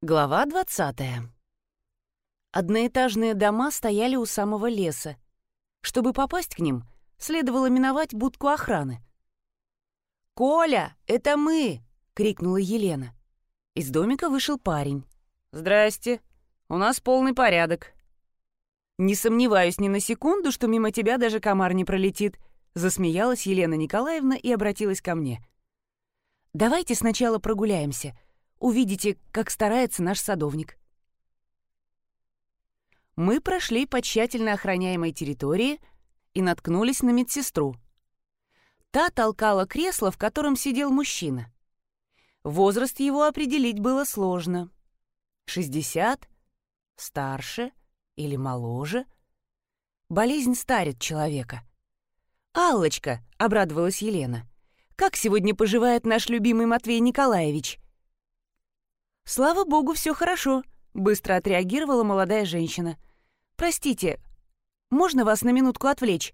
Глава 20. Одноэтажные дома стояли у самого леса. Чтобы попасть к ним, следовало миновать будку охраны. «Коля, это мы!» — крикнула Елена. Из домика вышел парень. «Здрасте. У нас полный порядок». «Не сомневаюсь ни на секунду, что мимо тебя даже комар не пролетит», — засмеялась Елена Николаевна и обратилась ко мне. «Давайте сначала прогуляемся», — Увидите, как старается наш садовник. Мы прошли по тщательно охраняемой территории и наткнулись на медсестру. Та толкала кресло, в котором сидел мужчина. Возраст его определить было сложно. 60, старше или моложе. Болезнь старит человека. «Аллочка», — обрадовалась Елена, — «как сегодня поживает наш любимый Матвей Николаевич?» «Слава богу, все хорошо», — быстро отреагировала молодая женщина. «Простите, можно вас на минутку отвлечь?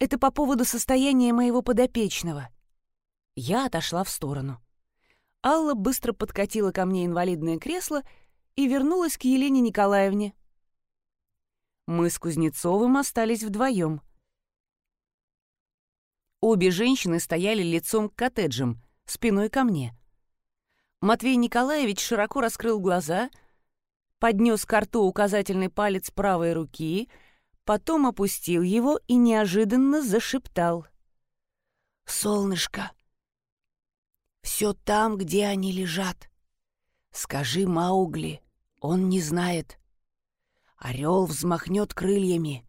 Это по поводу состояния моего подопечного». Я отошла в сторону. Алла быстро подкатила ко мне инвалидное кресло и вернулась к Елене Николаевне. Мы с Кузнецовым остались вдвоем. Обе женщины стояли лицом к коттеджам, спиной ко мне. Матвей Николаевич широко раскрыл глаза, поднес к рту указательный палец правой руки, потом опустил его и неожиданно зашептал. «Солнышко, все там, где они лежат. Скажи Маугли, он не знает. Орел взмахнет крыльями,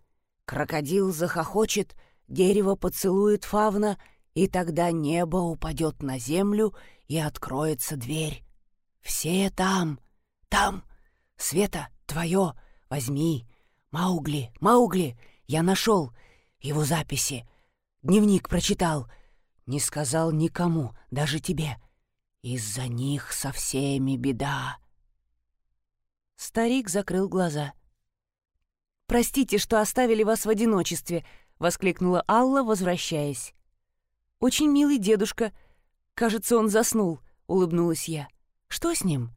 крокодил захохочет, дерево поцелует фавна, и тогда небо упадет на землю — и откроется дверь. Все там, там. Света, твое, возьми. Маугли, Маугли, я нашел его записи. Дневник прочитал. Не сказал никому, даже тебе. Из-за них со всеми беда. Старик закрыл глаза. «Простите, что оставили вас в одиночестве», — воскликнула Алла, возвращаясь. «Очень милый дедушка», «Кажется, он заснул», — улыбнулась я. «Что с ним?»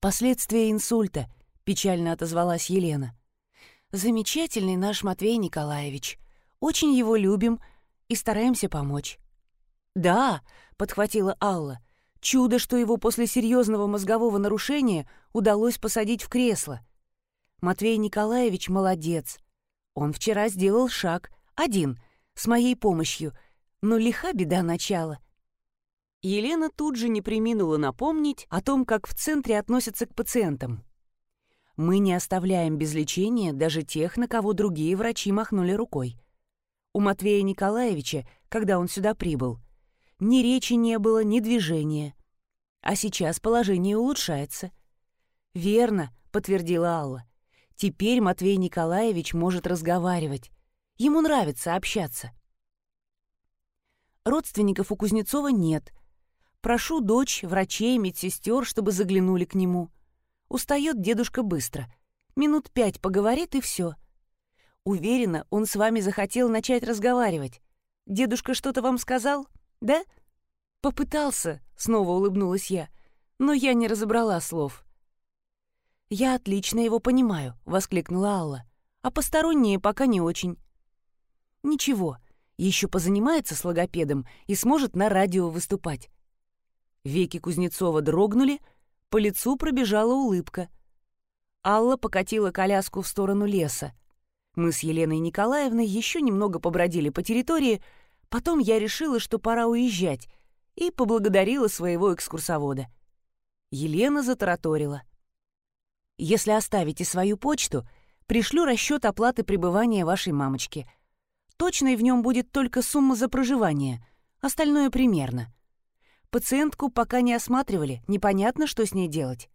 «Последствия инсульта», — печально отозвалась Елена. «Замечательный наш Матвей Николаевич. Очень его любим и стараемся помочь». «Да», — подхватила Алла, — «чудо, что его после серьезного мозгового нарушения удалось посадить в кресло. Матвей Николаевич молодец. Он вчера сделал шаг, один, с моей помощью — но лиха беда начала. Елена тут же не приминула напомнить о том, как в центре относятся к пациентам. Мы не оставляем без лечения даже тех, на кого другие врачи махнули рукой. У Матвея Николаевича, когда он сюда прибыл, ни речи не было, ни движения. А сейчас положение улучшается. «Верно», — подтвердила Алла. «Теперь Матвей Николаевич может разговаривать. Ему нравится общаться. Родственников у Кузнецова нет. Прошу дочь, врачей, медсестер, чтобы заглянули к нему. Устает дедушка быстро. Минут пять поговорит и все. Уверена, он с вами захотел начать разговаривать. Дедушка что-то вам сказал? Да? Попытался, снова улыбнулась я, но я не разобрала слов. «Я отлично его понимаю», — воскликнула Алла. «А посторонние пока не очень». «Ничего, еще позанимается с логопедом и сможет на радио выступать. Веки Кузнецова дрогнули, по лицу пробежала улыбка. Алла покатила коляску в сторону леса. Мы с Еленой Николаевной еще немного побродили по территории, потом я решила, что пора уезжать, и поблагодарила своего экскурсовода. Елена затараторила. «Если оставите свою почту, пришлю расчет оплаты пребывания вашей мамочки. Точной в нем будет только сумма за проживание, остальное примерно. Пациентку пока не осматривали, непонятно, что с ней делать.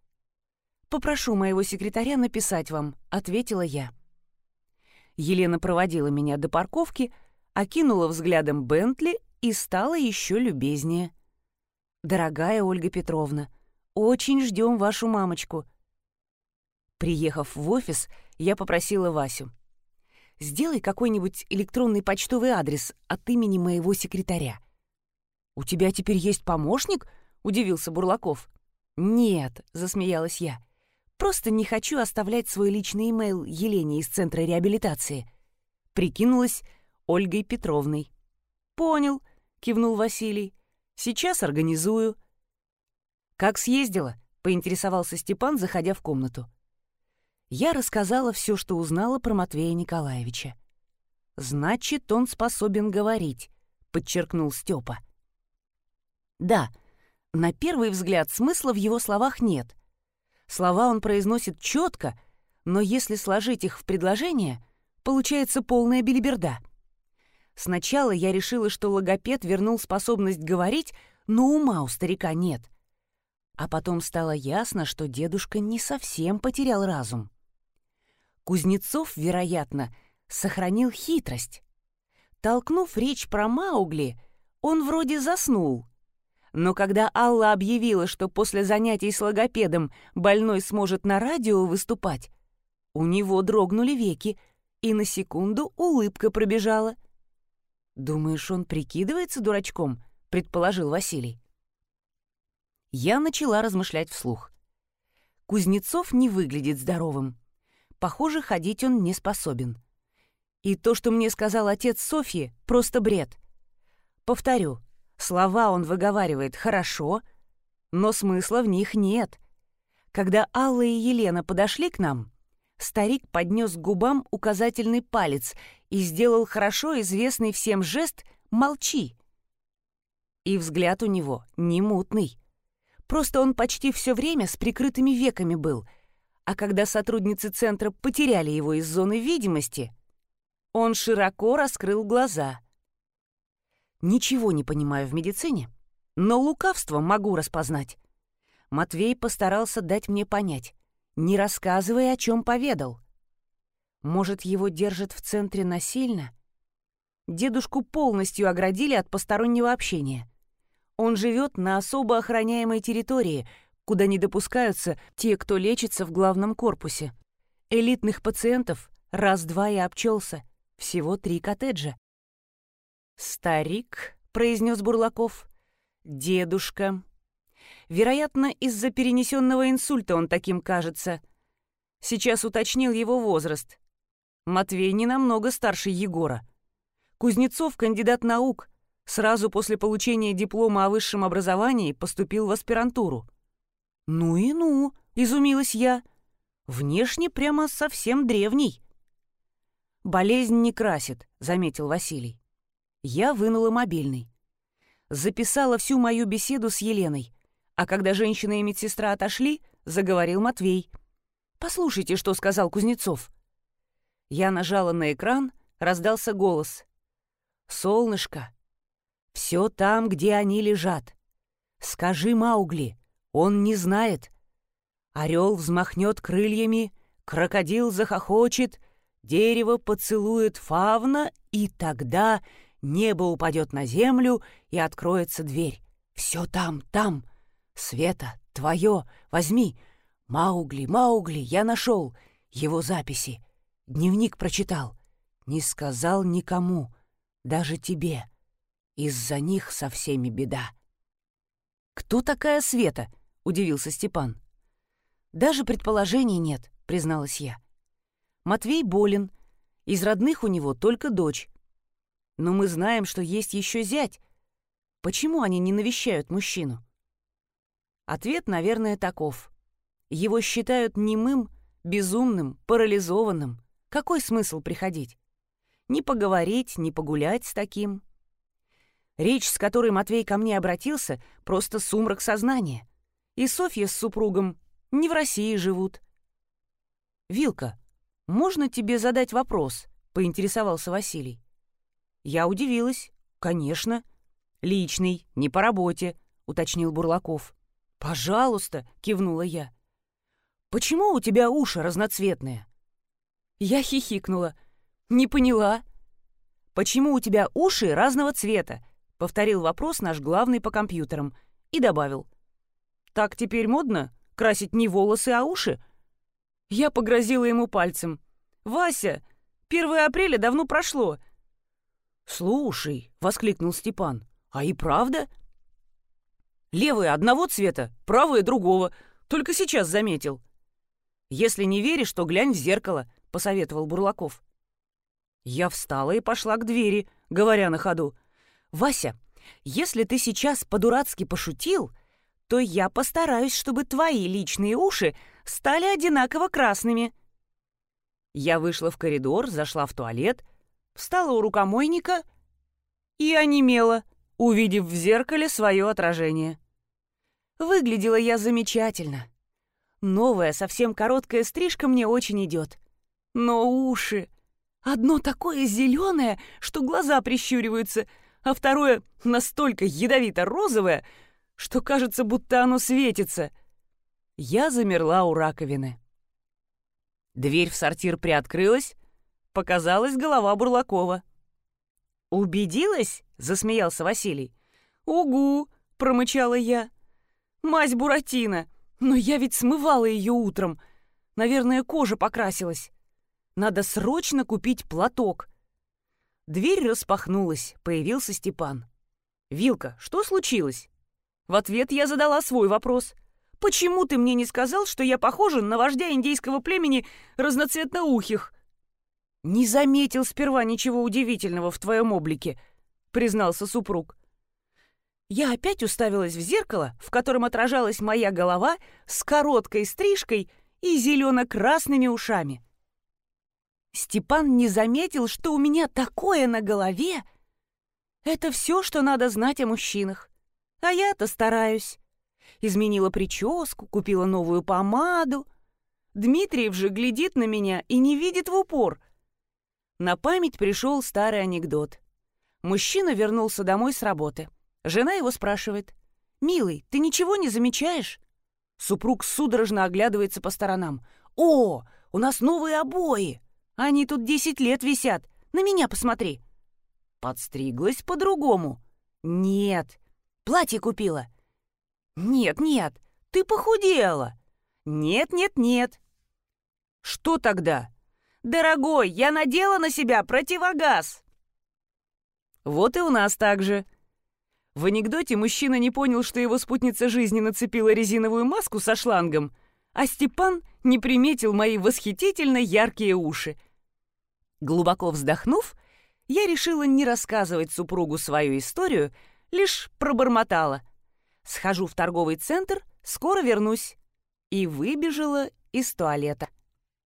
«Попрошу моего секретаря написать вам», — ответила я. Елена проводила меня до парковки, окинула взглядом Бентли и стала еще любезнее. «Дорогая Ольга Петровна, очень ждем вашу мамочку». Приехав в офис, я попросила Васю. Сделай какой-нибудь электронный почтовый адрес от имени моего секретаря». «У тебя теперь есть помощник?» — удивился Бурлаков. «Нет», — засмеялась я. «Просто не хочу оставлять свой личный имейл Елене из Центра реабилитации». Прикинулась Ольгой Петровной. «Понял», — кивнул Василий. «Сейчас организую». «Как съездила?» — поинтересовался Степан, заходя в комнату. Я рассказала все, что узнала про Матвея Николаевича. «Значит, он способен говорить», — подчеркнул Степа. «Да, на первый взгляд смысла в его словах нет. Слова он произносит четко, но если сложить их в предложение, получается полная белиберда. Сначала я решила, что логопед вернул способность говорить, но ума у старика нет. А потом стало ясно, что дедушка не совсем потерял разум. Кузнецов, вероятно, сохранил хитрость. Толкнув речь про Маугли, он вроде заснул — но когда Алла объявила, что после занятий с логопедом больной сможет на радио выступать, у него дрогнули веки, и на секунду улыбка пробежала. «Думаешь, он прикидывается дурачком?» — предположил Василий. Я начала размышлять вслух. Кузнецов не выглядит здоровым. Похоже, ходить он не способен. И то, что мне сказал отец Софьи, просто бред. Повторю, Слова он выговаривает хорошо, но смысла в них нет. Когда Алла и Елена подошли к нам, старик поднес к губам указательный палец и сделал хорошо известный всем жест «молчи». И взгляд у него не мутный. Просто он почти все время с прикрытыми веками был, а когда сотрудницы центра потеряли его из зоны видимости, он широко раскрыл глаза. Ничего не понимаю в медицине, но лукавство могу распознать. Матвей постарался дать мне понять, не рассказывая, о чем поведал. Может, его держат в центре насильно? Дедушку полностью оградили от постороннего общения. Он живет на особо охраняемой территории, куда не допускаются те, кто лечится в главном корпусе. Элитных пациентов раз-два и обчелся. Всего три коттеджа. «Старик», — произнес Бурлаков, — «дедушка». Вероятно, из-за перенесенного инсульта он таким кажется. Сейчас уточнил его возраст. Матвей не намного старше Егора. Кузнецов — кандидат наук. Сразу после получения диплома о высшем образовании поступил в аспирантуру. «Ну и ну», — изумилась я. «Внешне прямо совсем древний». «Болезнь не красит», — заметил Василий. Я вынула мобильный. Записала всю мою беседу с Еленой. А когда женщина и медсестра отошли, заговорил Матвей. «Послушайте, что сказал Кузнецов». Я нажала на экран, раздался голос. «Солнышко, все там, где они лежат. Скажи Маугли, он не знает. Орел взмахнет крыльями, крокодил захохочет, дерево поцелует фавна, и тогда Небо упадет на землю, и откроется дверь. Все там, там. Света, твое, возьми. Маугли, Маугли, я нашел. Его записи. Дневник прочитал. Не сказал никому, даже тебе. Из-за них со всеми беда. «Кто такая Света?» — удивился Степан. «Даже предположений нет», — призналась я. «Матвей болен. Из родных у него только дочь. Но мы знаем, что есть еще зять. Почему они не навещают мужчину? Ответ, наверное, таков. Его считают немым, безумным, парализованным. Какой смысл приходить? Не поговорить, не погулять с таким. Речь, с которой Матвей ко мне обратился, просто сумрак сознания. И Софья с супругом не в России живут. «Вилка, можно тебе задать вопрос?» — поинтересовался Василий. Я удивилась. «Конечно». «Личный, не по работе», — уточнил Бурлаков. «Пожалуйста», — кивнула я. «Почему у тебя уши разноцветные?» Я хихикнула. «Не поняла». «Почему у тебя уши разного цвета?» — повторил вопрос наш главный по компьютерам и добавил. «Так теперь модно? Красить не волосы, а уши?» Я погрозила ему пальцем. «Вася, 1 апреля давно прошло. «Слушай», — воскликнул Степан, — «а и правда?» Левые одного цвета, правые другого. Только сейчас заметил. Если не веришь, то глянь в зеркало, посоветовал Бурлаков. Я встала и пошла к двери, говоря на ходу. «Вася, если ты сейчас по-дурацки пошутил, то я постараюсь, чтобы твои личные уши стали одинаково красными». Я вышла в коридор, зашла в туалет, встала у рукомойника и онемела, увидев в зеркале свое отражение. Выглядела я замечательно. Новая, совсем короткая стрижка мне очень идет. Но уши... Одно такое зеленое, что глаза прищуриваются, а второе настолько ядовито-розовое, что кажется, будто оно светится. Я замерла у раковины. Дверь в сортир приоткрылась, показалась голова Бурлакова. «Убедилась?» — засмеялся Василий. «Угу!» — промычала я. «Мазь Буратино! Но я ведь смывала ее утром. Наверное, кожа покрасилась. Надо срочно купить платок». Дверь распахнулась, появился Степан. «Вилка, что случилось?» В ответ я задала свой вопрос. «Почему ты мне не сказал, что я похожа на вождя индейского племени разноцветноухих?» «Не заметил сперва ничего удивительного в твоем облике», — признался супруг. Я опять уставилась в зеркало, в котором отражалась моя голова с короткой стрижкой и зелено-красными ушами. Степан не заметил, что у меня такое на голове. Это все, что надо знать о мужчинах. А я-то стараюсь. Изменила прическу, купила новую помаду. Дмитриев же глядит на меня и не видит в упор — на память пришел старый анекдот. Мужчина вернулся домой с работы. Жена его спрашивает. «Милый, ты ничего не замечаешь?» Супруг судорожно оглядывается по сторонам. «О, у нас новые обои! Они тут десять лет висят. На меня посмотри!» Подстриглась по-другому. «Нет. Платье купила?» «Нет, нет. Ты похудела!» «Нет, нет, нет». «Что тогда?» «Дорогой, я надела на себя противогаз!» Вот и у нас так же. В анекдоте мужчина не понял, что его спутница жизни нацепила резиновую маску со шлангом, а Степан не приметил мои восхитительно яркие уши. Глубоко вздохнув, я решила не рассказывать супругу свою историю, лишь пробормотала. Схожу в торговый центр, скоро вернусь. И выбежала из туалета.